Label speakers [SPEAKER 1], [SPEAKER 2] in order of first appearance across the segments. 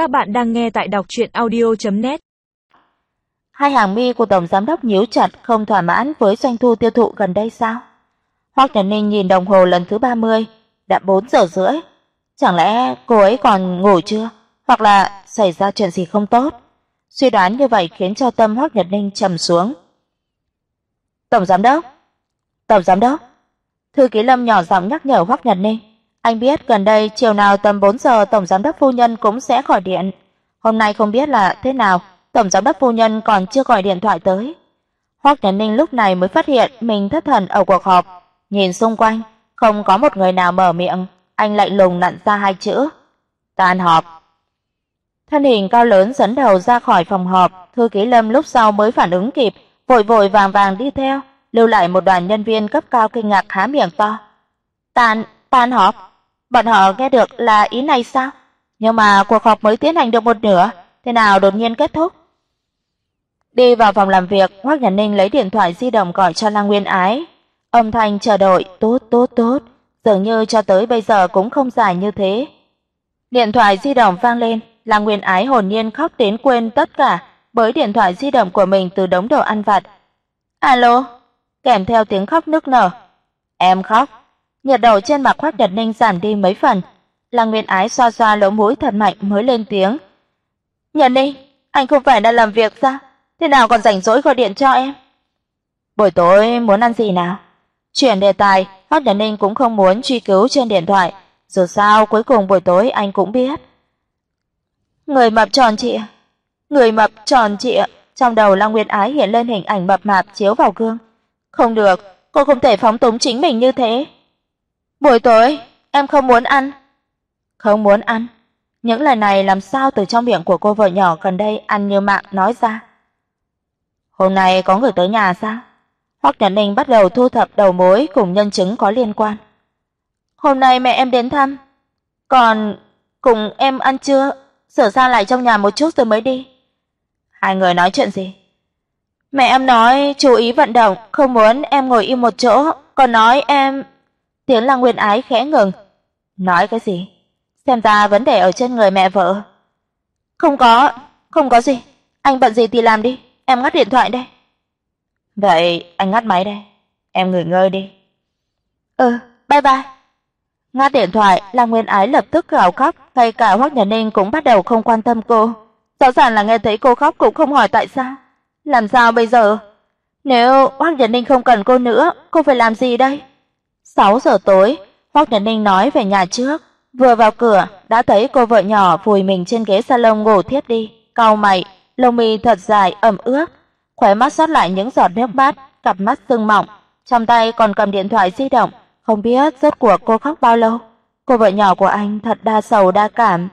[SPEAKER 1] Các bạn đang nghe tại đọc chuyện audio.net
[SPEAKER 2] Hai hàng mi của tổng giám đốc nhíu chặt không thỏa mãn với doanh thu tiêu thụ gần đây sao? Hoắc Nhật Ninh nhìn đồng hồ lần thứ 30, đã 4 giờ rưỡi. Chẳng lẽ cô ấy còn ngủ chưa? Hoặc là xảy ra chuyện gì không tốt? Suy đoán như vậy khiến cho tâm Hoắc Nhật Ninh trầm xuống. Tổng giám đốc, tổng giám đốc. Thư ký Lâm nhỏ giọng nhắc nhở Hoắc Nhật Ninh. Anh biết gần đây chiều nào tầm 4 giờ tổng giám đốc phu nhân cũng sẽ gọi điện. Hôm nay không biết là thế nào, tổng giám đốc phu nhân còn chưa gọi điện thoại tới. Hoắc Nhã Ninh lúc này mới phát hiện mình thất thần ở cuộc họp, nhìn xung quanh, không có một người nào mở miệng, anh lạnh lùng nặn ra hai chữ: "Tan họp." Thân hình cao lớn dẫn đầu ra khỏi phòng họp, thư ký Lâm lúc sau mới phản ứng kịp, vội vội vàng vàng đi theo, lưu lại một đoàn nhân viên cấp cao kinh ngạc há miệng to. "Tan, tan họp?" Bọn họ nghe được là ý này sao? Nhưng mà cuộc họp mới tiến hành được một nửa, thế nào đột nhiên kết thúc? Đi vào phòng làm việc, Hoắc Nhật Ninh lấy điện thoại di động gọi cho Lăng Nguyên Ái. Âm thanh chờ đợi tốt tốt tốt, dường như cho tới bây giờ cũng không dài như thế. Điện thoại di động vang lên, Lăng Nguyên Ái hồn nhiên khóc đến quên tất cả, bới điện thoại di động của mình từ đống đồ ăn vặt. "Alo?" kèm theo tiếng khóc nức nở. "Em khóc?" Nhiệt độ trên mặt Hoắc Nhật Ninh giảm đi mấy phần. Lăng Nguyên Ái xoa xoa lỗ mũi thật mạnh mới lên tiếng. "Nhật Ninh, anh không phải đang làm việc sao? Thế nào còn rảnh rỗi gọi điện cho em?" "Buổi tối muốn ăn gì nào?" Chuyển đề tài, Hoắc Nhật Ninh cũng không muốn truy cứu trên điện thoại, dù sao cuối cùng buổi tối anh cũng biết. Người mập tròn trịa, người mập tròn trịa, trong đầu Lăng Nguyên Ái hiện lên hình ảnh mập mạp chiếu vào gương. Không được, cô không thể phóng túng chính mình như thế. Buổi tối em không muốn ăn. Không muốn ăn? Những lời này làm sao từ trong miệng của cô vợ nhỏ gần đây ăn như mạng nói ra? Hôm nay có người tới nhà sao? Hoắc Nhật Ninh bắt đầu thu thập đầu mối cùng nhân chứng có liên quan. Hôm nay mẹ em đến thăm, còn cùng em ăn trưa, sửa sang lại trong nhà một chút rồi mới đi. Hai người nói chuyện gì? Mẹ em nói chú ý vận động, không muốn em ngồi im một chỗ, còn nói em Tiếng Lăng Nguyên Ái khẽ ngừng. Nói cái gì? Xem ra vấn đề ở trên người mẹ vợ. Không có, không có gì. Anh bận gì thì làm đi, em ngắt điện thoại đây. Vậy anh ngắt máy đây, em nghỉ ngơi đi. Ừ, bye bye. Ngắt điện thoại, Lăng Nguyên Ái lập tức gào khóc, ngay cả Hoắc Nhật Ninh cũng bắt đầu không quan tâm cô. Rõ ràng là nghe thấy cô khóc cũng không hỏi tại sao. Làm sao bây giờ? Nếu Hoắc Nhật Ninh không cần cô nữa, cô phải làm gì đây? 6 giờ tối, Hoắc Nhật Ninh nói về nhà trước, vừa vào cửa đã thấy cô vợ nhỏ vùi mình trên ghế salon ngủ thiếp đi, cau mày, lông mi thật dài ẩm ướt, khóe mắt sót lại những giọt nước mắt, cặp mắt sưng mọng, trong tay còn cầm điện thoại di động, không biết rốt cuộc cô khóc bao lâu. Cô vợ nhỏ của anh thật đa sầu đa cảm.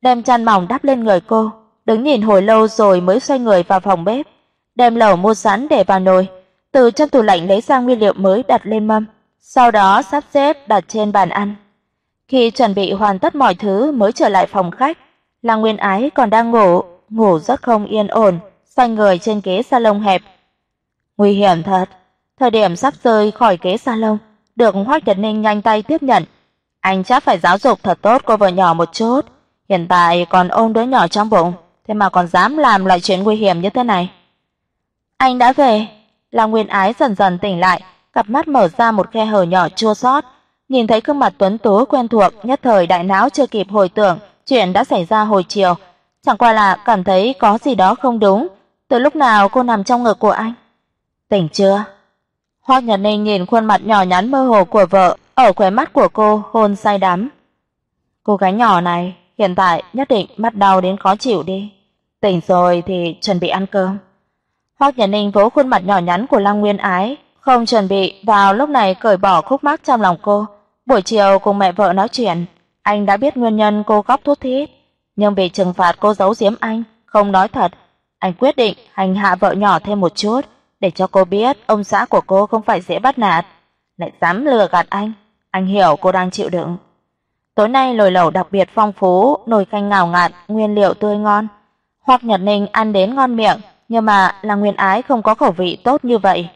[SPEAKER 2] Đem chăn mỏng đắp lên người cô, đứng nhìn hồi lâu rồi mới xoay người vào phòng bếp, đem lẩu mua sẵn để vào nồi, từ trong tủ lạnh lấy ra nguyên liệu mới đặt lên mâm sau đó sắp xếp đặt trên bàn ăn. Khi chuẩn bị hoàn tất mọi thứ mới trở lại phòng khách, Lăng Nguyên Ái còn đang ngủ, ngủ rất không yên ổn, xoay người trên ghế salon hẹp. Nguy hiểm thật, thời điểm sắp rơi khỏi ghế salon, được Hoắc Nhật Ninh nhanh tay tiếp nhận. Anh chắc phải giáo dục thật tốt cô vợ nhỏ một chút, hiện tại còn ôm đứa nhỏ trong bụng, thế mà còn dám làm loại chuyện nguy hiểm như thế này. Anh đã về, Lăng Nguyên Ái dần dần tỉnh lại, cặp mắt mở ra một khe hở nhỏ chua xót, nhìn thấy gương mặt tuấn tú quen thuộc, nhất thời đại não chưa kịp hồi tưởng chuyện đã xảy ra hồi chiều, chẳng qua là cảm thấy có gì đó không đúng, từ lúc nào cô nằm trong ngực của anh? Tỉnh chưa? Hoắc Nhật Ninh nhìn khuôn mặt nhỏ nhắn mơ hồ của vợ, ở khóe mắt của cô hôn say đắm. Cô gái nhỏ này hiện tại nhất định mắt đau đến khó chịu đi. Tỉnh rồi thì chuẩn bị ăn cơm. Hoắc Nhật Ninh vỗ khuôn mặt nhỏ nhắn của Lăng Nguyên Ái, không chuẩn bị vào lúc này cởi bỏ khúc mắc trong lòng cô. Buổi chiều cùng mẹ vợ nói chuyện, anh đã biết nguyên nhân cô góc thuốc thít, nhưng vì trừng phạt cô giấu giếm anh, không nói thật, anh quyết định hành hạ vợ nhỏ thêm một chút để cho cô biết ông xã của cô không phải dễ bắt nạt, lại dám lừa gạt anh. Anh hiểu cô đang chịu đựng. Tối nay lồi lẩu đặc biệt phong phú, nồi canh ngào ngạt, nguyên liệu tươi ngon. Hoặc Nhật Ninh ăn đến ngon miệng, nhưng mà là Nguyên Ái không có khẩu vị tốt như vậy.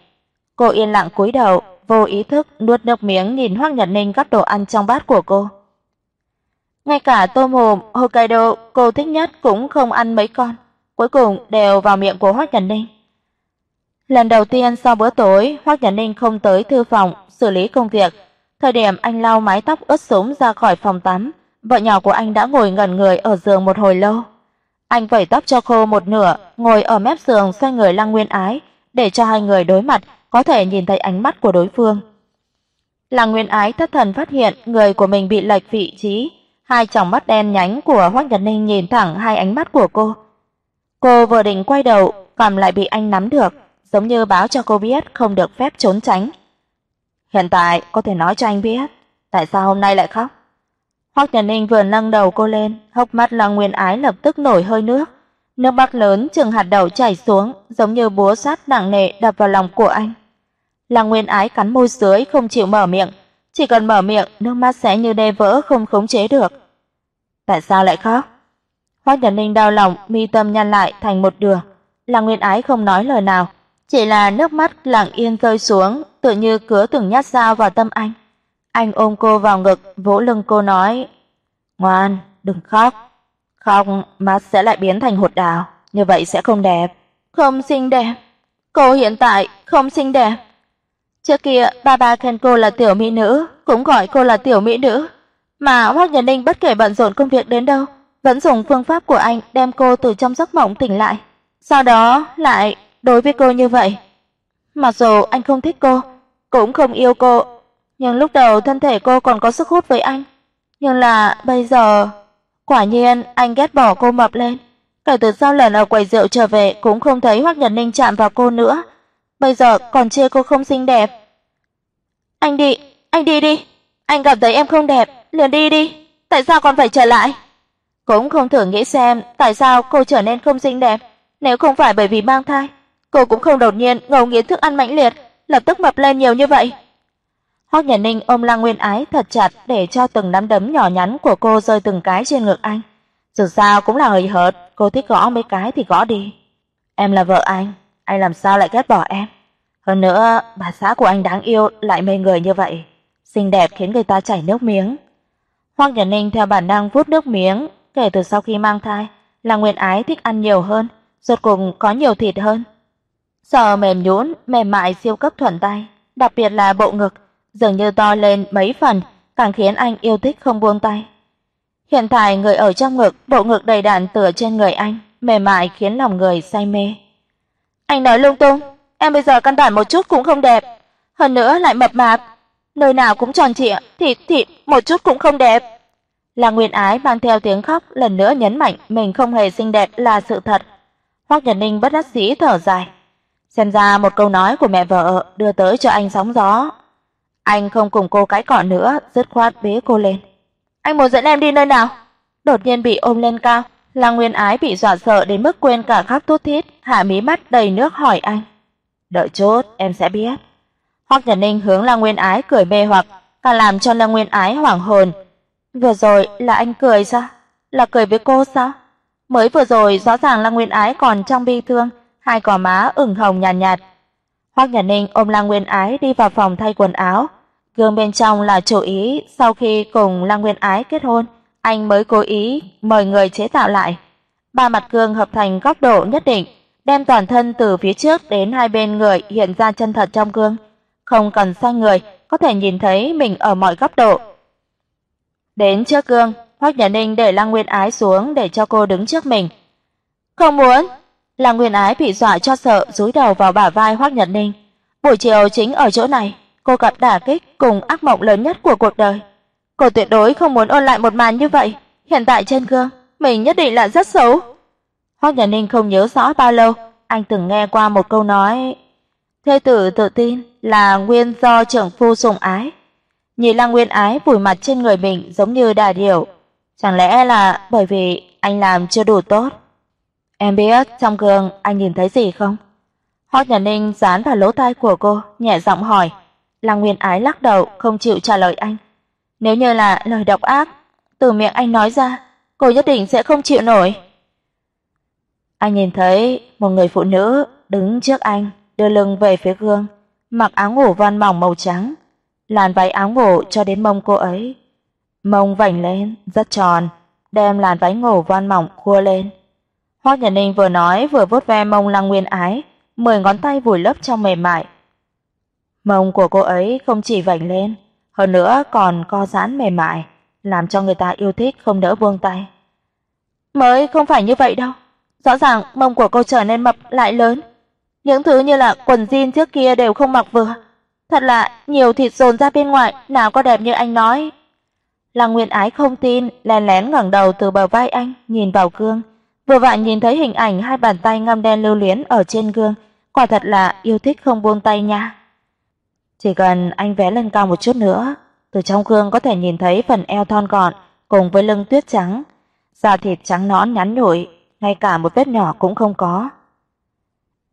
[SPEAKER 2] Cô yên lặng cúi đầu, vô ý thức nuốt nước miếng nhìn Hoắc Nhật Ninh gắp đồ ăn trong bát của cô. Ngay cả tôm hùm Hokkaido cô thích nhất cũng không ăn mấy con, cuối cùng đều vào miệng của Hoắc Nhật Ninh. Lần đầu tiên sau bữa tối, Hoắc Nhật Ninh không tới thư phòng xử lý công việc. Thời điểm anh lau mái tóc ướt sũng ra khỏi phòng tắm, vợ nhỏ của anh đã ngồi ngẩn người ở giường một hồi lâu. Anh vẩy tóc cho khô một nửa, ngồi ở mép giường xoay người Lăng Nguyên Ái, để cho hai người đối mặt, có thể nhìn thấy ánh mắt của đối phương. Lăng Nguyên Ái thất thần phát hiện người của mình bị lệch vị trí, hai tròng mắt đen nhánh của Hoắc Nhật Ninh nhìn thẳng hai ánh mắt của cô. Cô vừa định quay đầu, cầm lại bị anh nắm được, giống như báo cho cô biết không được phép trốn tránh. Hiện tại có thể nói cho anh biết, tại sao hôm nay lại khóc? Hoắc Nhật Ninh vừa nâng đầu cô lên, hốc mắt Lăng Nguyên Ái lập tức nổi hơi nước, nước mắt lớn chừng hạt đậu chảy xuống, giống như búa sắt nặng nề đập vào lòng của anh. Lăng Nguyên Ái cắn môi dưới không chịu mở miệng, chỉ cần mở miệng, nước mắt sẽ như đê vỡ không khống chế được. Tại sao lại khóc? Hoắc Nhật Ninh đau lòng, mi tâm nhăn lại thành một đường. Lăng Nguyên Ái không nói lời nào, chỉ là nước mắt lặng yên rơi xuống, tựa như cứa từng nhát dao vào tâm anh. Anh ôm cô vào ngực, vỗ lưng cô nói: "Ngoan, đừng khóc không mắt sẽ lại biến thành hột đào, như vậy sẽ không đẹp." "Không xinh đẹp. Cô hiện tại không xinh đẹp." Trước kia ba ba khen cô là tiểu mỹ nữ, cũng gọi cô là tiểu mỹ nữ, mà Hoắc Nhật Ninh bất kể bận rộn công việc đến đâu, vẫn dùng phương pháp của anh đem cô từ trong giấc mộng tỉnh lại. Sau đó lại đối với cô như vậy. Mặc dù anh không thích cô, cũng không yêu cô, nhưng lúc đầu thân thể cô còn có sức hút với anh, nhưng là bây giờ, quả nhiên anh ghét bỏ cô mập lên. Kể từ sau lần ở quầy rượu trở về cũng không thấy Hoắc Nhật Ninh chạm vào cô nữa, bây giờ còn chê cô không xinh đẹp. Anh đi, anh đi đi, anh cảm thấy em không đẹp, liền đi đi, tại sao còn phải trở lại? Cũng không thử nghĩ xem tại sao cô trở nên không xinh đẹp, nếu không phải bởi vì mang thai, cô cũng không đột nhiên ngấu nghiến thức ăn mãnh liệt, lập tức mập lên nhiều như vậy. Hoắc Nhật Ninh ôm Lăng Nguyên Ái thật chặt để cho từng nắm đấm nhỏ nhắn của cô rơi từng cái trên ngực anh. Dù sao cũng là hời hợt, cô thích gõ mấy cái thì gõ đi. Em là vợ anh, anh làm sao lại ghét bỏ em? Hơn nữa, bà xã của anh đáng yêu lại mê người như vậy, xinh đẹp khiến người ta chảy nước miếng. Hoắc Nhật Ninh theo bản năng vuốt nước miếng, kể từ sau khi mang thai, Lăng Nguyên Ái thích ăn nhiều hơn, rốt cuộc có nhiều thịt hơn. Sờ mềm nhũn, mềm mại siêu cấp thuận tay, đặc biệt là bộ ngực, dường như to lên mấy phần, càng khiến anh yêu thích không buông tay. Hiện tại người ở trong ngực, bộ ngực đầy đặn tựa trên người anh, mềm mại khiến lòng người say mê. Anh nói lung tung, em bây giờ căn bản một chút cũng không đẹp, hơn nữa lại mập mạp, nơi nào cũng tròn trịa, thịt thịt một chút cũng không đẹp. Là Nguyên Ái mang theo tiếng khóc lần nữa nhấn mạnh mình không hề xinh đẹp là sự thật. Hoắc Nhật Ninh bất đắc dĩ thở dài. Xem ra một câu nói của mẹ vợ đưa tới cho anh sóng gió. Anh không cùng cô cãi cọ nữa, dứt khoát bế cô lên. Anh muốn dẫn em đi nơi nào? Đột nhiên bị ôm lên cao, Lăng Nguyên Ái bị dọa sợ đến mức quên cả khắc thút thít, hạ mí mắt đầy nước hỏi anh. "Đợi chút, em sẽ biết." Hoắc Nhật Ninh hướng Lăng Nguyên Ái cười mê hoặc, cả làm cho Lăng Nguyên Ái hoảng hồn. Vừa rồi là anh cười sao? Là cười với cô sao? Mới vừa rồi rõ ràng Lăng Nguyên Ái còn trong bi thương, hai gò má ửng hồng nhàn nhạt, nhạt. Hoắc Nhật Ninh ôm Lăng Nguyên Ái đi vào phòng thay quần áo, gương bên trong là chủ ý sau khi cùng Lăng Nguyên Ái kết hôn, anh mới cố ý mời người chế tạo lại. Ba mặt gương hợp thành góc độ nhất định, đem toàn thân từ phía trước đến hai bên người hiện ra chân thật trong gương, không cần xoay người, có thể nhìn thấy mình ở mọi góc độ. Đến trước gương, Hoắc Nhã Ninh để Lăng Nguyên Ái xuống để cho cô đứng trước mình. "Không muốn." Lăng Nguyên Ái bị dọa cho sợ, dúi đầu vào bả vai Hoắc Nhã Ninh. Buổi chiều chính ở chỗ này, cô gặp đả kích cùng ác mộng lớn nhất của cuộc đời. Cô tuyệt đối không muốn ôn lại một màn như vậy, hiện tại trên gương, mình nhất định là rất xấu. Hoắc Nhã Ninh không nhớ rõ bao lâu, anh từng nghe qua một câu nói, thê tử tự tin là nguyên do trưởng phu sủng ái. Nhị Lăng Nguyên Ái vùi mặt trên người mình giống như đà điểu, chẳng lẽ là bởi vì anh làm chưa đủ tốt? Em biết trong gương anh nhìn thấy gì không? Hoắc Nhã Ninh dán vào lỗ tai của cô, nhẹ giọng hỏi. Lăng Nguyên Ái lắc đầu, không chịu trả lời anh. Nếu như là lời độc ác từ miệng anh nói ra, cô nhất định sẽ không chịu nổi. Anh nhìn thấy một người phụ nữ đứng trước anh, đưa lưng về phía gương, mặc áo ngủ voan mỏng màu trắng, làn váy áo ngủ cho đến mông cô ấy. mông vành lên, rất tròn, đem làn váy ngủ voan mỏng khua lên. Hoắc Nhật Ninh vừa nói vừa vuốt ve mông Lăng Nguyên Ái, mười ngón tay vùi lấp trong mềm mại. Mông của cô ấy không chỉ vảnh lên, hơn nữa còn co giãn mềm mại, làm cho người ta yêu thích không đỡ buông tay. Mới không phải như vậy đâu, rõ ràng mông của cô trở nên mập lại lớn. Những thứ như là quần jean trước kia đều không mặc vừa. Thật là nhiều thịt dồn ra bên ngoài, nào có đẹp như anh nói. Lăng Nguyên Ái không tin, lén lén ngẩng đầu từ bờ vai anh, nhìn vào gương, vừa vặn nhìn thấy hình ảnh hai bàn tay ngăm đen lưu luyến ở trên gương, quả thật là yêu thích không buông tay nha. Chỉ cần anh vẽ lên cao một chút nữa, từ trong gương có thể nhìn thấy phần eo thon gọn cùng với lưng tuyết trắng, da thịt trắng nõn nhắn nhủi, ngay cả một vết nhỏ cũng không có.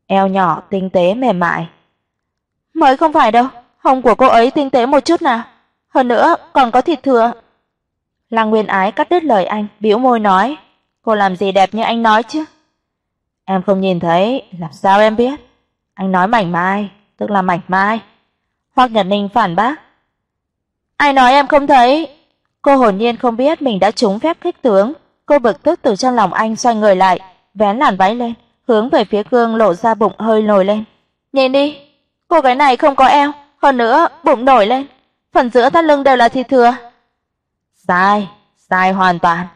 [SPEAKER 2] Eo nhỏ tinh tế mềm mại. Mới không phải đâu, hông của cô ấy tinh tế một chút nào, hơn nữa còn có thịt thừa. Lăng Nguyên Ái cắt đứt lời anh, bĩu môi nói, cô làm gì đẹp như anh nói chứ? Em không nhìn thấy, làm sao em biết? Anh nói mảnh mai, tức là mảnh mai. Hoắc Nhật Ninh phản bác. Ai nói em không thấy? Cô hồn nhiên không biết mình đã trúng phép khích tướng, cô bực tức từ trong lòng anh xoay người lại, vén làn váy lên, hướng về phía gương lộ ra bụng hơi nổi lên. Nhìn đi, cô gái này không có eo, hơn nữa bụng nổi lên, phần giữa thắt lưng đều là thịt thừa. Sai, sai hoàn toàn.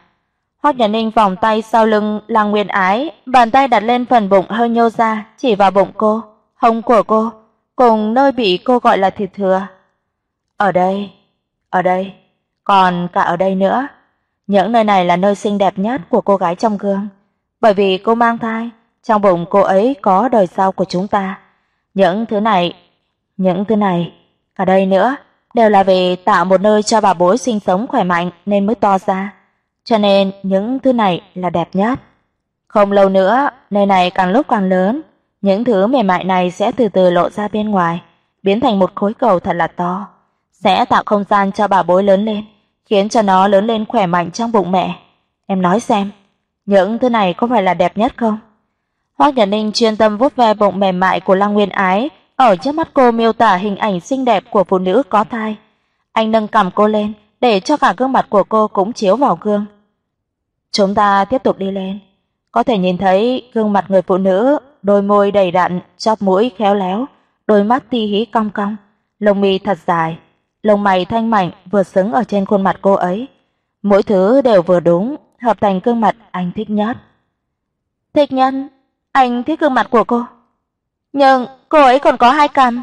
[SPEAKER 2] Hoắc Nhật Ninh vòng tay sau lưng Lăng Nguyên Ái, bàn tay đặt lên phần bụng hơi nhô ra, chỉ vào bụng cô, hông của cô, cùng nơi bị cô gọi là thịt thừa. Ở đây, ở đây, còn cả ở đây nữa. Những nơi này là nơi xinh đẹp nhất của cô gái trong gương, bởi vì cô mang thai, trong bụng cô ấy có đời sau của chúng ta. Những thứ này, những thứ này, cả đây nữa đều là vì tạo một nơi cho bà bối sinh sống khỏe mạnh nên mới to ra. Cho nên những thứ này là đẹp nhất. Không lâu nữa, nơi này càng lúc càng lớn, những thứ mềm mại này sẽ từ từ lộ ra bên ngoài, biến thành một khối cầu thật là to, sẽ tạo không gian cho bà bối lớn lên, khiến cho nó lớn lên khỏe mạnh trong bụng mẹ. Em nói xem, những thứ này có phải là đẹp nhất không? Hoắc Nhật Ninh chuyên tâm vuốt ve bụng mềm mại của Lăng Nguyên Ái, ở trước mắt cô miêu tả hình ảnh xinh đẹp của phụ nữ có thai. Anh nâng cằm cô lên, để cho cả gương mặt của cô cũng chiếu vào gương. Chúng ta tiếp tục đi lên, có thể nhìn thấy gương mặt người phụ nữ, đôi môi đầy đặn, chóp mũi khéo léo, đôi mắt ti hí cong cong, lông mi thật dài, lông mày thanh mảnh vừa xứng ở trên khuôn mặt cô ấy. Mỗi thứ đều vừa đúng, hợp thành gương mặt anh thích nhất. Thích nhân, anh thích gương mặt của cô. Nhưng cô ấy còn có hai cằm.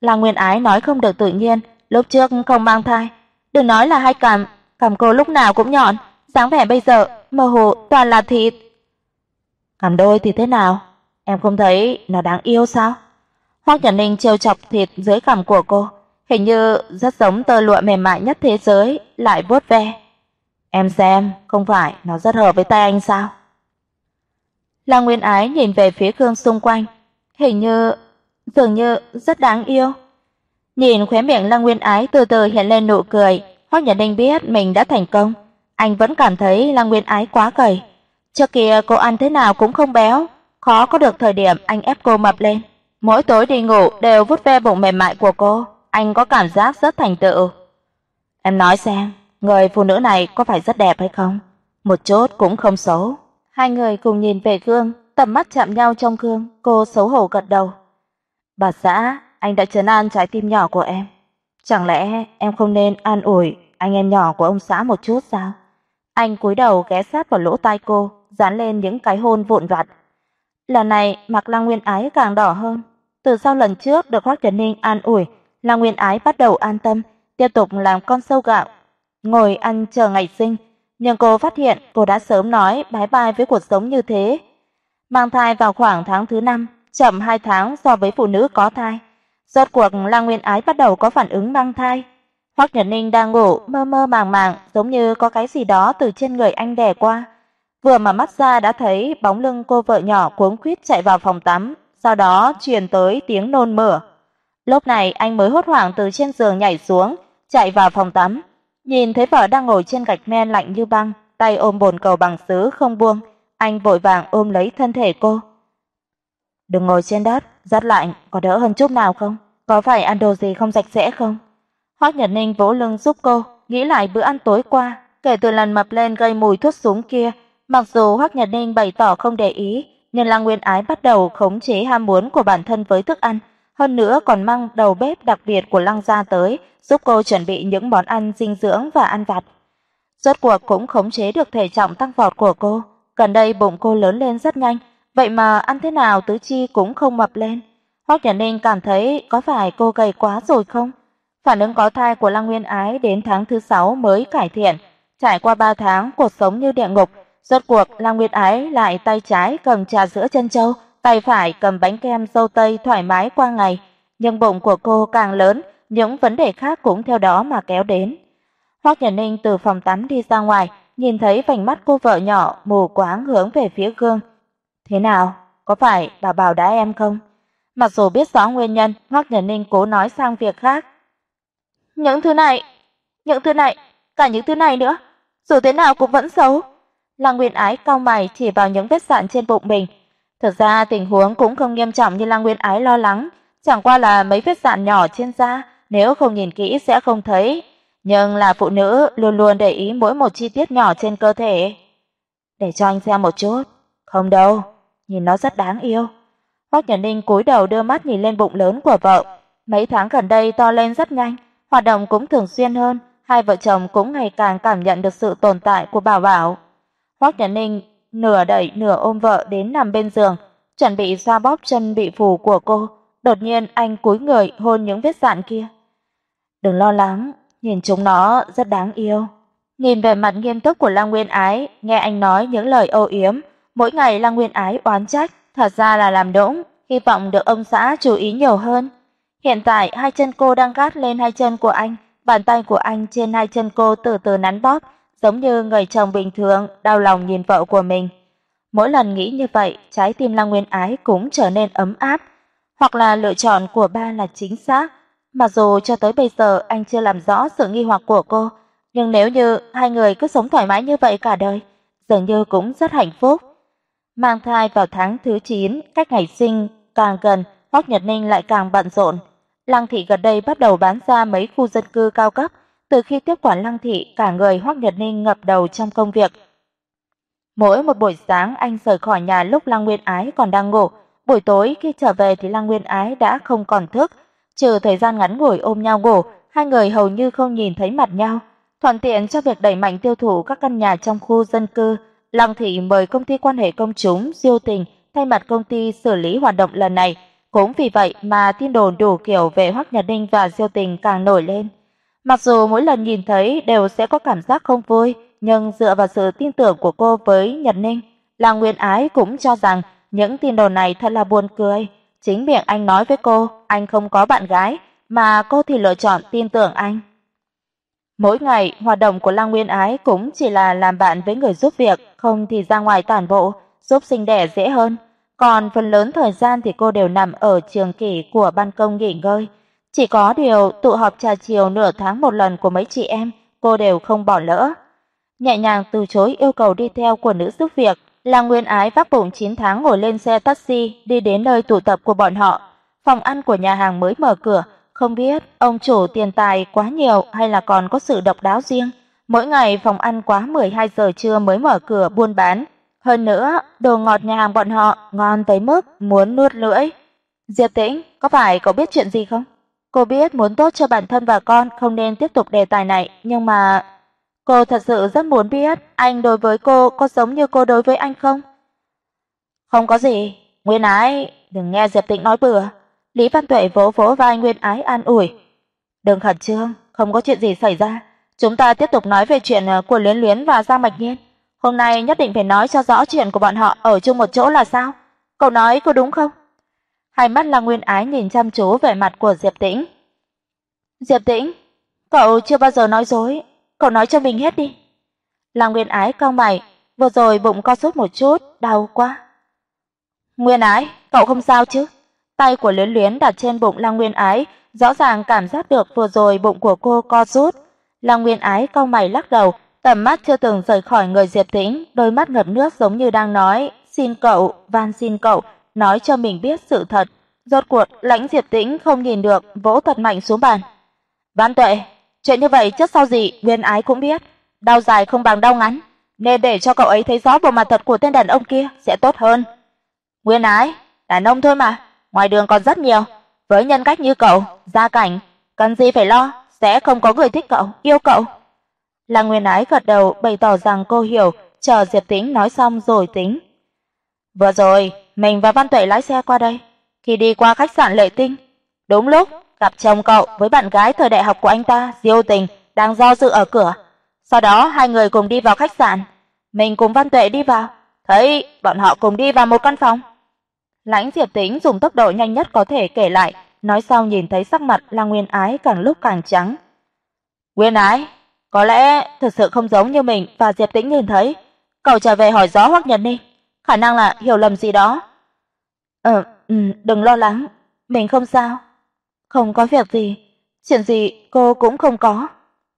[SPEAKER 2] là Nguyên Ái nói không được tự nhiên, lúc trước không mang thai, đừng nói là hai cằm, cằm cô lúc nào cũng nhọn, dáng vẻ bây giờ mơ hồ toàn là thịt. Cằm đôi thì thế nào? Em không thấy nó đáng yêu sao? Hoắc Nhật Ninh trêu chọc thịt dưới cằm của cô, hình như rất giống tơ lụa mềm mại nhất thế giới, lại vuốt ve. Em xem, không phải nó rất hợp với tay anh sao? La Nguyên Ái nhìn về phía gương xung quanh, hình như dường như rất đáng yêu. Nhìn khóe miệng Lăng Nguyên Ái từ từ hiện lên nụ cười, Hoắc Nhật Ninh biết mình đã thành công, anh vẫn cảm thấy Lăng Nguyên Ái quá gầy. Trước kia cô ăn thế nào cũng không béo, khó có được thời điểm anh ép cô mập lên. Mỗi tối đi ngủ đều vuốt ve bụng mềm mại của cô, anh có cảm giác rất thành tựu. Em nói xem, người phụ nữ này có phải rất đẹp hay không? Một chút cũng không xấu. Hai người cùng nhìn về gương, tầm mắt chạm nhau trong gương, cô xấu hổ gật đầu. "Bà xã, anh đã trấn an trái tim nhỏ của em. Chẳng lẽ em không nên an ủi anh em nhỏ của ông xã một chút sao?" Anh cúi đầu ghé sát vào lỗ tai cô, dán lên những cái hôn vụn vặt. Lần này, mặt Lăng Nguyên Ái càng đỏ hơn. Từ sau lần trước được Hoắc Trần Ninh an ủi, Lăng Nguyên Ái bắt đầu an tâm, tiếp tục làm con sâu gạo, ngồi ăn chờ ngày sinh, nhưng cô phát hiện cô đã sớm nói bye bye với cuộc sống như thế. Mang thai vào khoảng tháng thứ năm, chậm 2 tháng so với phụ nữ có thai. Rốt cuộc Lăng Nguyên Ái bắt đầu có phản ứng mang thai. Hoắc Nhật Ninh đang ngủ, mơ mơ màng màng, giống như có cái gì đó từ trên người anh đè qua. Vừa mà mắt ra đã thấy bóng lưng cô vợ nhỏ cuống quýt chạy vào phòng tắm, sau đó truyền tới tiếng nôn mửa. Lúc này anh mới hốt hoảng từ trên giường nhảy xuống, chạy vào phòng tắm, nhìn thấy vợ đang ngồi trên gạch men lạnh như băng, tay ôm bồn cầu bằng sứ không buông, anh vội vàng ôm lấy thân thể cô. "Đừng ngồi trên đất, rất lạnh, có đỡ hơn chút nào không? Có phải ăn đồ gì không sạch sẽ không?" Hoắc Nhật Ninh vỗ lưng giúp cô, nghĩ lại bữa ăn tối qua, kể từ lần mập lên gây mùi thuốc súng kia, mặc dù Hoắc Nhật Ninh bày tỏ không để ý, nhưng Lăng Nguyên Ái bắt đầu khống chế ham muốn của bản thân với thức ăn, hơn nữa còn mang đầu bếp đặc biệt của Lăng gia tới, giúp cô chuẩn bị những món ăn dinh dưỡng và ăn vặt. Rốt cuộc cũng khống chế được thể trọng tăng vọt của cô, gần đây bụng cô lớn lên rất nhanh, vậy mà ăn thế nào tứ chi cũng không mập lên. Hoắc Nhật Ninh cảm thấy có phải cô gầy quá rồi không? Phản ứng có thai của Lăng Nguyên Ái đến tháng thứ 6 mới cải thiện, trải qua 3 tháng cuộc sống như địa ngục, rốt cuộc Lăng nguyệt Ái lại tay trái cầm trà sữa chân châu, tay phải cầm bánh kem dâu tây thoải mái qua ngày, nhưng bụng của cô càng lớn, những vấn đề khác cũng theo đó mà kéo đến. Hoắc Nhật Ninh từ phòng tắm đi ra ngoài, nhìn thấy vành mắt cô vợ nhỏ mù quáng hướng về phía gương. "Thế nào, có phải bà bảo đá em không?" Mặc dù biết rõ nguyên nhân, Hoắc Nhật Ninh cố nói sang việc khác. "Những thứ này, những thứ này, cả những thứ này nữa, dù thế nào cũng vẫn xấu." Lăng Nguyên Ái cau mày chỉ vào những vết sạn trên bụng mình. Thực ra tình huống cũng không nghiêm trọng như Lăng Nguyên Ái lo lắng, chẳng qua là mấy vết sạn nhỏ trên da, nếu không nhìn kỹ sẽ không thấy, nhưng là phụ nữ luôn luôn để ý mỗi một chi tiết nhỏ trên cơ thể. Để cho anh xem một chút. Không đâu, nhìn nó rất đáng yêu. Hoắc Nhật Ninh cúi đầu đưa mắt nhìn lên bụng lớn của vợ, mấy tháng gần đây to lên rất nhanh, hoạt động cũng thường xuyên hơn, hai vợ chồng cũng ngày càng cảm nhận được sự tồn tại của Bảo Bảo. Hoắc Nhật Ninh nửa đẩy nửa ôm vợ đến nằm bên giường, chuẩn bị xoa bóp chân bị phù của cô, đột nhiên anh cúi người hôn những vết sạn kia. "Đừng lo lắng, nhìn chúng nó rất đáng yêu." Nhìn về mặt nghiêm túc của Lăng Nguyên Ái, nghe anh nói những lời âu yếm, mỗi ngày Lăng Nguyên Ái oán trách, thật ra là làm đũng, hy vọng được ông xã chú ý nhiều hơn. Hiện tại hai chân cô đang gác lên hai chân của anh, bàn tay của anh trên hai chân cô từ từ nắn bóp, giống như người chồng bình thường đau lòng nhìn vợ của mình. Mỗi lần nghĩ như vậy, trái tim Lăng Nguyên Ái cũng trở nên ấm áp, hoặc là lựa chọn của ba là chính xác, mặc dù cho tới bây giờ anh chưa làm rõ sự nghi hoặc của cô, nhưng nếu như hai người cứ sống thoải mái như vậy cả đời, dường như cũng rất hạnh phúc. Mang thai vào tháng thứ 9, cách ngày sinh càng gần, Hoắc Nhật Ninh lại càng bận rộn. Lăng thị gần đây bắt đầu bán ra mấy khu dân cư cao cấp, từ khi tiếp quản Lăng thị, cả người Hoắc Nhật Ninh ngập đầu trong công việc. Mỗi một buổi sáng anh rời khỏi nhà lúc Lăng Nguyên Ái còn đang ngủ, buổi tối khi trở về thì Lăng Nguyên Ái đã không còn thức, trừ thời gian ngắn ngủi ôm nhau ngủ, hai người hầu như không nhìn thấy mặt nhau. Thuận tiện cho việc đẩy mạnh tiêu thụ các căn nhà trong khu dân cư, Lăng thị mời công ty quan hệ công chúng Diêu Tình thay mặt công ty xử lý hoạt động lần này, cũng vì vậy mà tin đồn đủ kiểu về Hoắc Nhật Ninh và Diêu Tình càng nổi lên. Mặc dù mỗi lần nhìn thấy đều sẽ có cảm giác không vui, nhưng dựa vào sự tin tưởng của cô với Nhật Ninh, Lăng Nguyên Ái cũng cho rằng những tin đồn này thật là buồn cười. Chính miệng anh nói với cô, anh không có bạn gái, mà cô thì lựa chọn tin tưởng anh. Mỗi ngày, hoạt động của Lăng Nguyên Ái cũng chỉ là làm bạn với người giúp việc, không thì ra ngoài tản bộ, giúp sinh đẻ dễ hơn. Còn phần lớn thời gian thì cô đều nằm ở trường kỷ của ban công nghỉ ngơi. Chỉ có điều tụ họp trà chiều nửa tháng một lần của mấy chị em, cô đều không bỏ lỡ. Nhẹ nhàng từ chối yêu cầu đi theo của nữ giúp việc, Lăng Nguyên Ái vác bụng 9 tháng ngồi lên xe taxi đi đến nơi tụ tập của bọn họ. Phòng ăn của nhà hàng mới mở cửa, không biết ông chủ tiền tài quá nhiều hay là còn có sự độc đáo riêng. Mỗi ngày phòng ăn quá 12 giờ trưa mới mở cửa buôn bán. Hơn nữa, đồ ngọt nhà hàng bọn họ ngon tới mức muốn nuốt lưỡi. Diệp Tĩnh, có phải cậu biết chuyện gì không? Cô biết muốn tốt cho bản thân và con không nên tiếp tục đề tài này, nhưng mà cô thật sự rất muốn biết anh đối với cô có giống như cô đối với anh không? Không có gì, Nguyên Ái, đừng nghe Diệp Tĩnh nói bừa. Lý Văn Tuệ vỗ vỗ vai Nguyên Ái an ủi. Đừng khẩn trương, không có chuyện gì xảy ra. Chúng ta tiếp tục nói về chuyện ờ, của Luyến Luyến và Giang Mạch Nhiên. Hôm nay nhất định phải nói cho rõ chuyện của bọn họ ở chung một chỗ là sao? Cậu nói có đúng không? Hai mắt Lăng Nguyên Ái nhìn chăm chú vẻ mặt của Diệp Tĩnh. Diệp Tĩnh, cậu chưa bao giờ nói dối, cậu nói cho mình hết đi. Lăng Nguyên Ái cau mày, vừa rồi bụng co rút một chút, đau quá. Nguyên Ái, cậu không sao chứ? Tay của Luyến Luyến đặt trên bụng Lăng Nguyên Ái, rõ ràng cảm giác được vừa rồi bụng của cô co rút. Lăng Nguyên Ái cau mày lắc đầu, tầm mắt chưa từng rời khỏi người Diệp Tĩnh, đôi mắt ngập nước giống như đang nói, "Xin cậu, van xin cậu, nói cho mình biết sự thật." Rốt cuộc, Lãnh Diệp Tĩnh không nhìn được, vỗ thật mạnh xuống bàn. "Văn Tuệ, Chuyện như vậy trước sau gì Nguyên Ái cũng biết, đau dài không bằng đau ngắn, nên để cho cậu ấy thấy rõ bộ mặt thật của tên đàn ông kia sẽ tốt hơn. Nguyên Ái, đàn ông thôi mà, ngoài đường còn rất nhiều, với nhân cách như cậu, gia cảnh, cần gì phải lo, sẽ không có người thích cậu, yêu cậu. Lăng Nguyên Ái gật đầu bày tỏ rằng cô hiểu, chờ Diệp Tĩnh nói xong rồi tính. Vừa rồi, mình và Văn Tuệ lái xe qua đây, khi đi qua khách sạn Lệ Tinh, đúng lúc gặp chồng cậu với bạn gái thời đại học của anh ta, Diêu Tình, đang do dự ở cửa. Sau đó hai người cùng đi vào khách sạn, mình cùng Văn Tuệ đi vào, thấy bọn họ cùng đi vào một căn phòng. Lãnh Diệp Tĩnh dùng tốc độ nhanh nhất có thể kể lại, nói xong nhìn thấy sắc mặt Lăng Nguyên Ái càng lúc càng trắng. "Nguyên Ái, có lẽ thật sự không giống như mình và Diệp Tĩnh nhìn thấy, cậu trở về hỏi rõ hoặc Nhật đi khả năng là hiểu lầm gì đó." "Ờ, ừ, đừng lo lắng, mình không sao." "Không có việc gì, chuyện gì cô cũng không có."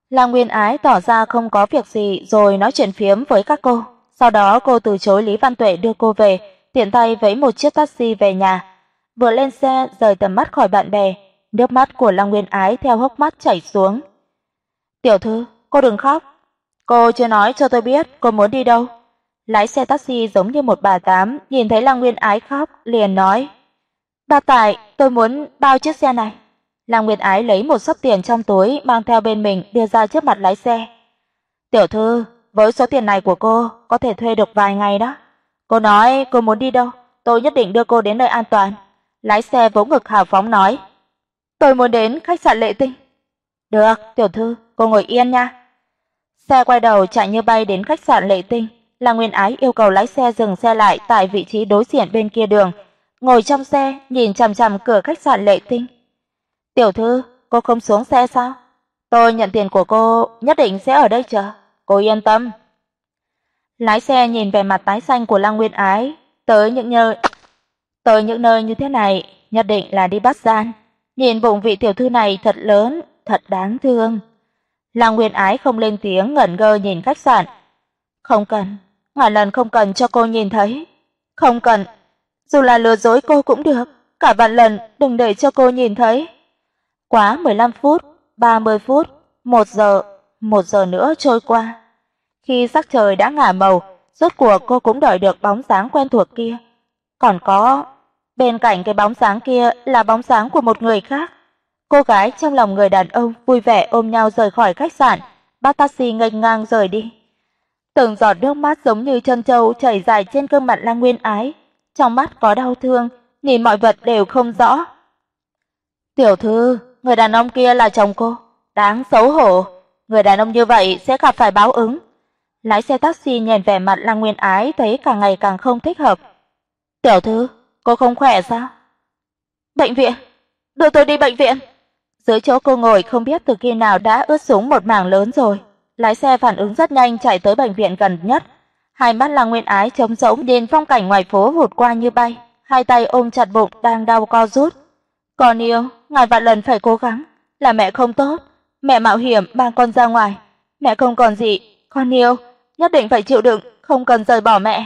[SPEAKER 2] Lam Nguyên Ái tỏ ra không có việc gì rồi nói chuyện phiếm với các cô. Sau đó cô từ chối Lý Văn Tuệ đưa cô về, tiện tay vẫy một chiếc taxi về nhà. Vừa lên xe rời tầm mắt khỏi bạn bè, nước mắt của Lăng Nguyên Ái theo hốc mắt chảy xuống. "Tiểu thư, cô đừng khóc. Cô chưa nói cho tôi biết cô muốn đi đâu." Lái xe taxi giống như một bà tám, nhìn thấy Lăng Nguyên Ái khóc, liền nói: "Ba Tài, tôi muốn bao chiếc xe này." Lăng Nguyên Ái lấy một xấp tiền trong túi mang theo bên mình đưa ra trước mặt lái xe. "Tiểu thư, với số tiền này của cô có thể thuê được vài ngày đó. Cô nói cô muốn đi đâu, tôi nhất định đưa cô đến nơi an toàn." Lái xe vỗ ngực hào phóng nói. "Tôi muốn đến khách sạn Lệ Tinh." "Được, tiểu thư, cô ngồi yên nha." Xe quay đầu chạy như bay đến khách sạn Lệ Tinh, Lăng Nguyên Ái yêu cầu lái xe dừng xe lại tại vị trí đối diện bên kia đường, ngồi trong xe nhìn chằm chằm cửa khách sạn Lệ Tinh. "Tiểu thư, cô không xuống xe sao? Tôi nhận tiền của cô, nhất định sẽ ở đây chờ, cô yên tâm." Lái xe nhìn vẻ mặt tái xanh của Lăng Nguyên Ái, tới những nơi tới những nơi như thế này, nhất định là đi bắt gian. Nhìn bụng vị tiểu thư này thật lớn, thật đáng thương. Lăng Nguyên Ái không lên tiếng ngẩn ngơ nhìn khách sạn. "Không cần, Hoàn lần không cần cho cô nhìn thấy. Không cần, dù là lừa dối cô cũng được, cả vạn lần đừng để cho cô nhìn thấy." Quá 15 phút, 30 phút, 1 giờ, 1 giờ nữa trôi qua. Khi sắc trời đã ngả màu, rốt cuộc cô cũng đợi được bóng dáng quen thuộc kia. Còn có, bên cạnh cái bóng dáng kia là bóng dáng của một người khác. Cô gái trong lòng người đàn ông vui vẻ ôm nhau rời khỏi khách sạn, bắt taxi nghênh ngang rời đi. Từng giọt nước mắt giống như chân châu chảy dài trên gương mặt Lăng Nguyên Ái, trong mắt có đau thương, nhìn mọi vật đều không rõ. "Tiểu thư, người đàn ông kia là chồng cô, đáng xấu hổ, người đàn ông như vậy sẽ gặp phải báo ứng." Lái xe taxi nhìn vẻ mặt Lăng Nguyên Ái thấy càng ngày càng không thích hợp. "Tiểu thư, cô không khỏe sao?" "Bệnh viện, đưa tôi đi bệnh viện." Dưới chỗ cô ngồi không biết từ khi nào đã ướt sũng một mảng lớn rồi. Lái xe phản ứng rất nhanh chạy tới bệnh viện gần nhất. Hai mắt Lăng Nguyên Ái trống rỗng nhìn phong cảnh ngoài phố vụt qua như bay, hai tay ôm chặt bụng đang đau co rút. "Con yêu, ngài vạn lần phải cố gắng, là mẹ không tốt, mẹ mạo hiểm mang con ra ngoài, mẹ không còn gì, con yêu, nhất định phải chịu đựng, không cần rời bỏ mẹ."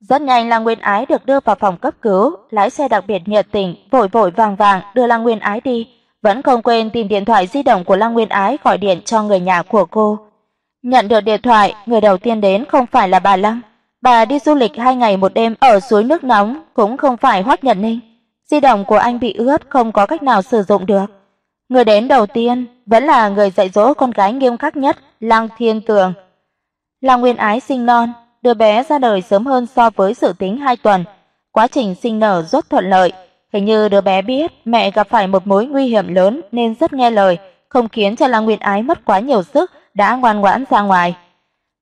[SPEAKER 2] Rất nhanh Lăng Nguyên Ái được đưa vào phòng cấp cứu, lái xe đặc biệt nhiệt tình, vội vội vàng vàng đưa Lăng Nguyên Ái đi, vẫn không quên tìm điện thoại di động của Lăng Nguyên Ái gọi điện cho người nhà của cô. Nhận được điện thoại, người đầu tiên đến không phải là bà Lăng, bà đi du lịch hai ngày một đêm ở suối nước nóng, cũng không phải Hoắc Nhật Ninh. Di động của anh bị ướt không có cách nào sử dụng được. Người đến đầu tiên vẫn là người dạy dỗ con gái nghiêm khắc nhất, Lăng Thiên Tường. Lăng Nguyên Ái sinh non, đứa bé ra đời sớm hơn so với dự tính 2 tuần. Quá trình sinh nở rất thuận lợi, hình như đứa bé biết mẹ gặp phải một mối nguy hiểm lớn nên rất nghe lời, không khiến cho Lăng Nguyên Ái mất quá nhiều sức, đã ngoan ngoãn ra ngoài.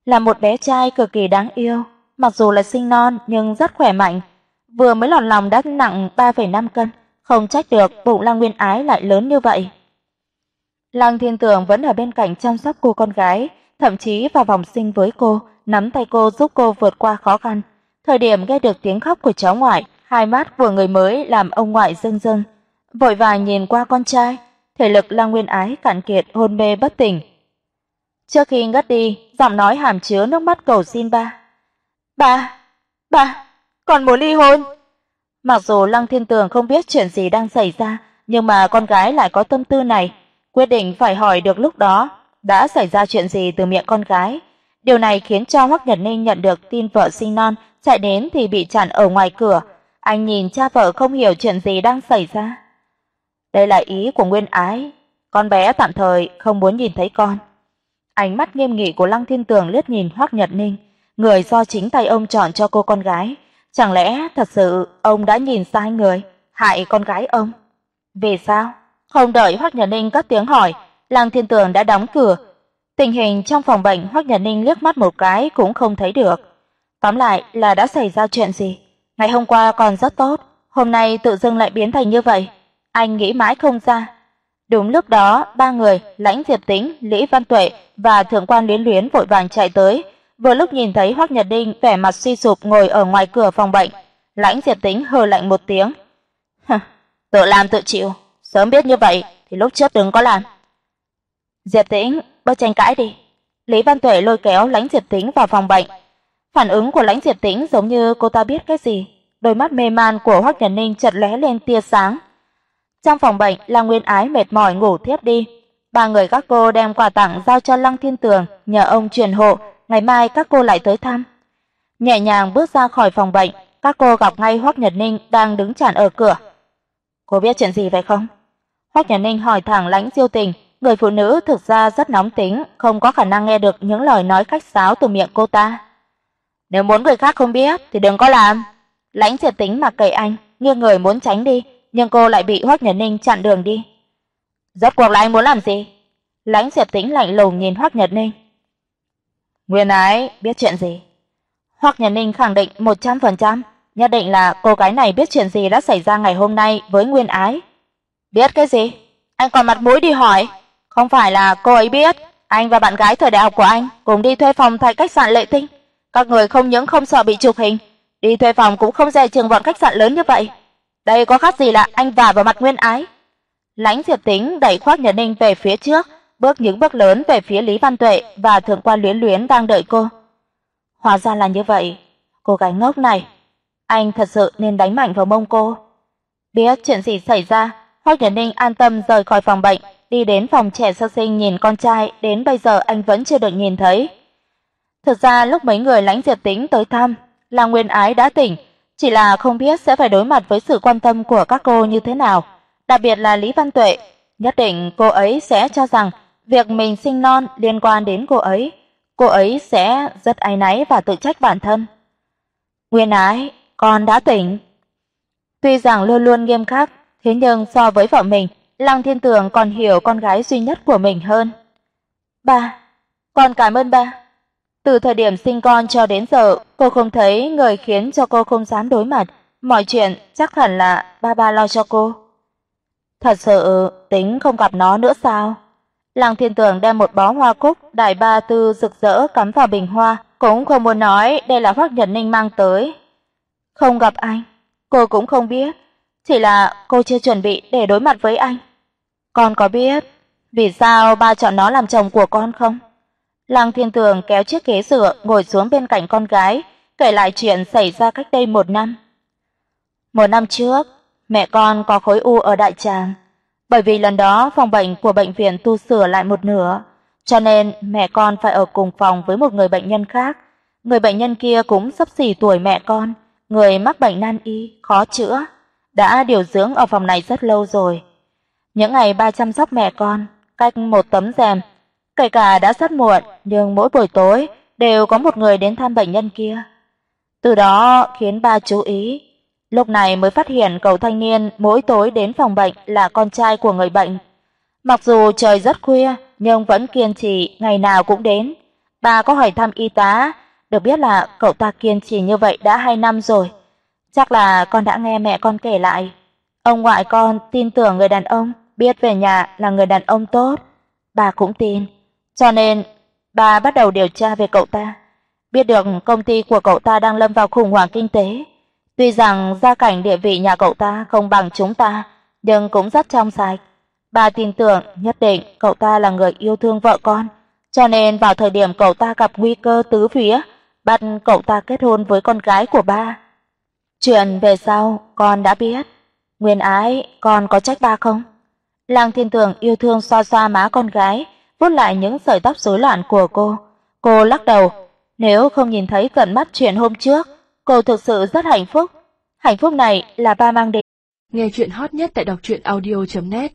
[SPEAKER 2] Là một bé trai cực kỳ đáng yêu, mặc dù là sinh non nhưng rất khỏe mạnh, vừa mới lọt lòng đã nặng 3,5 cân, không trách được bụng Lăng Nguyên Ái lại lớn như vậy. Lăng Thiên Tường vẫn ở bên cạnh chăm sóc cô con gái, thậm chí vào vòng sinh với cô, nắm tay cô giúp cô vượt qua khó khăn. Thời điểm nghe được tiếng khóc của cháu ngoại, hai mắt của người mới làm ông ngoại rưng rưng, vội vàng nhìn qua con trai, thể lực Lăng Nguyên Ái cạn kiệt hôn mê bất tỉnh. Trước khi ngất đi, giọng nói hàm chứa nước mắt cầu xin ba. "Ba, ba, con muốn ly hôn." Mặc dù Lăng Thiên Tường không biết chuyện gì đang xảy ra, nhưng mà con gái lại có tâm tư này, quyết định phải hỏi được lúc đó đã xảy ra chuyện gì từ miệng con gái. Điều này khiến cho Hoắc Nhật Ninh nhận được tin vợ sinh non, chạy đến thì bị chặn ở ngoài cửa. Anh nhìn cha vợ không hiểu chuyện gì đang xảy ra. Đây là ý của Nguyên Ái, con bé tạm thời không muốn nhìn thấy con. Ánh mắt nghiêm nghị của Lăng Thiên Tường lướt nhìn Hoắc Nhật Ninh, người do chính tay ông chọn cho cô con gái, chẳng lẽ thật sự ông đã nhìn sai người, hại con gái ông? Vì sao? Không đợi Hoắc Nhật Ninh cất tiếng hỏi, Lăng Thiên Tường đã đóng cửa. Tình hình trong phòng bệnh Hoắc Nhật Ninh liếc mắt một cái cũng không thấy được. Tóm lại là đã xảy ra chuyện gì? Ngày hôm qua còn rất tốt, hôm nay tự dưng lại biến thành như vậy, anh nghĩ mãi không ra. Đúng lúc đó, ba người, Lãnh Diệp Tĩnh, Lý Văn Tuệ và thượng quan Luyến Luyến vội vàng chạy tới, vừa lúc nhìn thấy Hoắc Nhật Đinh vẻ mặt suy sụp ngồi ở ngoài cửa phòng bệnh, Lãnh Diệp Tĩnh hừ lạnh một tiếng. "Tự làm tự chịu, sớm biết như vậy thì lúc trước đừng có làm." Diệp Tĩnh, bớt tranh cãi đi. Lý Văn Tuệ lôi kéo Lãnh Diệp Tĩnh vào phòng bệnh. Phản ứng của Lãnh Diệp Tĩnh giống như cô ta biết cái gì, đôi mắt mê man của Hoắc Nhật Ninh chợt lóe lên tia sáng. Trong phòng bệnh, Lăng Nguyên Ái mệt mỏi ngủ thiếp đi. Ba người các cô đem quà tặng giao cho Lăng Thiên Tường, nhờ ông truyền hộ, ngày mai các cô lại tới thăm. Nhẹ nhàng bước ra khỏi phòng bệnh, các cô gặp ngay Hoắc Nhật Ninh đang đứng chặn ở cửa. "Cô biết chuyện gì vậy không?" Hoắc Nhật Ninh hỏi thẳng Lãnh Diêu Tình, người phụ nữ thực ra rất nóng tính, không có khả năng nghe được những lời nói khách sáo từ miệng cô ta. "Nếu muốn người khác không biết thì đừng có làm." Lãnh Triệt Tính mặc kệ anh, nghiêng người muốn tránh đi, nhưng cô lại bị Hoắc Nhật Ninh chặn đường đi. "Rốt cuộc là anh muốn làm gì?" Lãnh Triệt Tính lạnh lùng nhìn Hoắc Nhật Ninh. "Nguyên Ái biết chuyện gì?" Hoắc Nhật Ninh khẳng định 100%, nhất định là cô gái này biết chuyện gì đã xảy ra ngày hôm nay với Nguyên Ái. "Biết cái gì? Anh còn mặt mũi đi hỏi? Không phải là cô ấy biết, anh và bạn gái thời đại học của anh cùng đi thuê phòng tại khách sạn Lệ Tinh, các người không những không sợ bị chụp hình, đi thuê phòng cũng không dè chừng bọn khách sạn lớn như vậy." Đây có khác gì là anh vả vào mặt Nguyên Ái. Lãnh Diệp Tính đẩy Khoác Nhật Ninh về phía trước, bước những bước lớn về phía Lý Văn Tuệ và thượng quan Luyến Luyến đang đợi cô. Hóa ra là như vậy, cô gái ngốc này, anh thật sự nên đánh mạnh vào mông cô. Biết chuyện gì xảy ra, Hoắc Nhật Ninh an tâm rời khỏi phòng bệnh, đi đến phòng trẻ sơ sinh nhìn con trai, đến bây giờ anh vẫn chưa được nhìn thấy. Thực ra lúc mấy người lãnh Diệp Tính tới thăm, là Nguyên Ái đã tỉnh, chỉ là không biết sẽ phải đối mặt với sự quan tâm của các cô như thế nào, đặc biệt là Lý Văn Tuệ, nhất định cô ấy sẽ cho rằng việc mình sinh non liên quan đến cô ấy, cô ấy sẽ rất áy náy và tự trách bản thân. Nguyên Ái, con đã tỉnh. Tuy rằng luôn luôn nghiêm khắc, thế nhưng so với vợ mình, Lăng Thiên Tường còn hiểu con gái duy nhất của mình hơn. "Ba, con cảm ơn ba." Từ thời điểm sinh con cho đến giờ, cô không thấy người khiến cho cô không dám đối mặt, mọi chuyện chắc hẳn là ba ba lo cho cô. Thật sự tính không gặp nó nữa sao? Lăng Thiên Tường đem một bó hoa cúc đại ba tư rực rỡ cắm vào bình hoa, cũng không muốn nói đây là Hoắc Nhật Ninh mang tới. Không gặp anh, cô cũng không biết, chỉ là cô chưa chuẩn bị để đối mặt với anh. Con có biết vì sao ba chọn nó làm chồng của con không? Lăng Thiên Tường kéo chiếc ghế dựa ngồi xuống bên cạnh con gái, kể lại chuyện xảy ra cách đây một năm. Một năm trước, mẹ con có khối u ở đại tràng, bởi vì lần đó phòng bệnh của bệnh viện tu sửa lại một nửa, cho nên mẹ con phải ở cùng phòng với một người bệnh nhân khác. Người bệnh nhân kia cũng sắp xỉ tuổi mẹ con, người mắc bệnh nan y, khó chữa, đã điều dưỡng ở phòng này rất lâu rồi. Những ngày ba chăm sóc mẹ con, cách một tấm rèm Kể cả đã rất muộn, nhưng mỗi buổi tối đều có một người đến thăm bệnh nhân kia. Từ đó khiến ba chú ý, lúc này mới phát hiện cậu thanh niên mỗi tối đến phòng bệnh là con trai của người bệnh. Mặc dù trời rất khuya, nhưng vẫn kiên trì ngày nào cũng đến. Ba có hỏi thăm y tá, được biết là cậu ta kiên trì như vậy đã 2 năm rồi. Chắc là con đã nghe mẹ con kể lại. Ông ngoại con tin tưởng người đàn ông, biết về nhà là người đàn ông tốt. Bà cũng tin. Cho nên bà bắt đầu điều tra về cậu ta, biết được công ty của cậu ta đang lâm vào khủng hoảng kinh tế. Tuy rằng gia cảnh địa vị nhà cậu ta không bằng chúng ta, nhưng cũng rất trong sạch. Bà tin tưởng nhất định cậu ta là người yêu thương vợ con, cho nên vào thời điểm cậu ta gặp nguy cơ tứ phía, bắt cậu ta kết hôn với con gái của ba. Chuyện về sau con đã biết. Nguyên Ái, con có trách ba không? Lăng Thiên Tường yêu thương xoa xoa má con gái, vuốt lại những sợi tóc rối loạn của cô. Cô lắc đầu, nếu không nhìn thấy tận mắt chuyện hôm trước, cô thực sự rất hạnh phúc. Hạnh phúc này là ba mang đến.
[SPEAKER 1] Nghe chuyện hot nhất tại đọc truyện audio net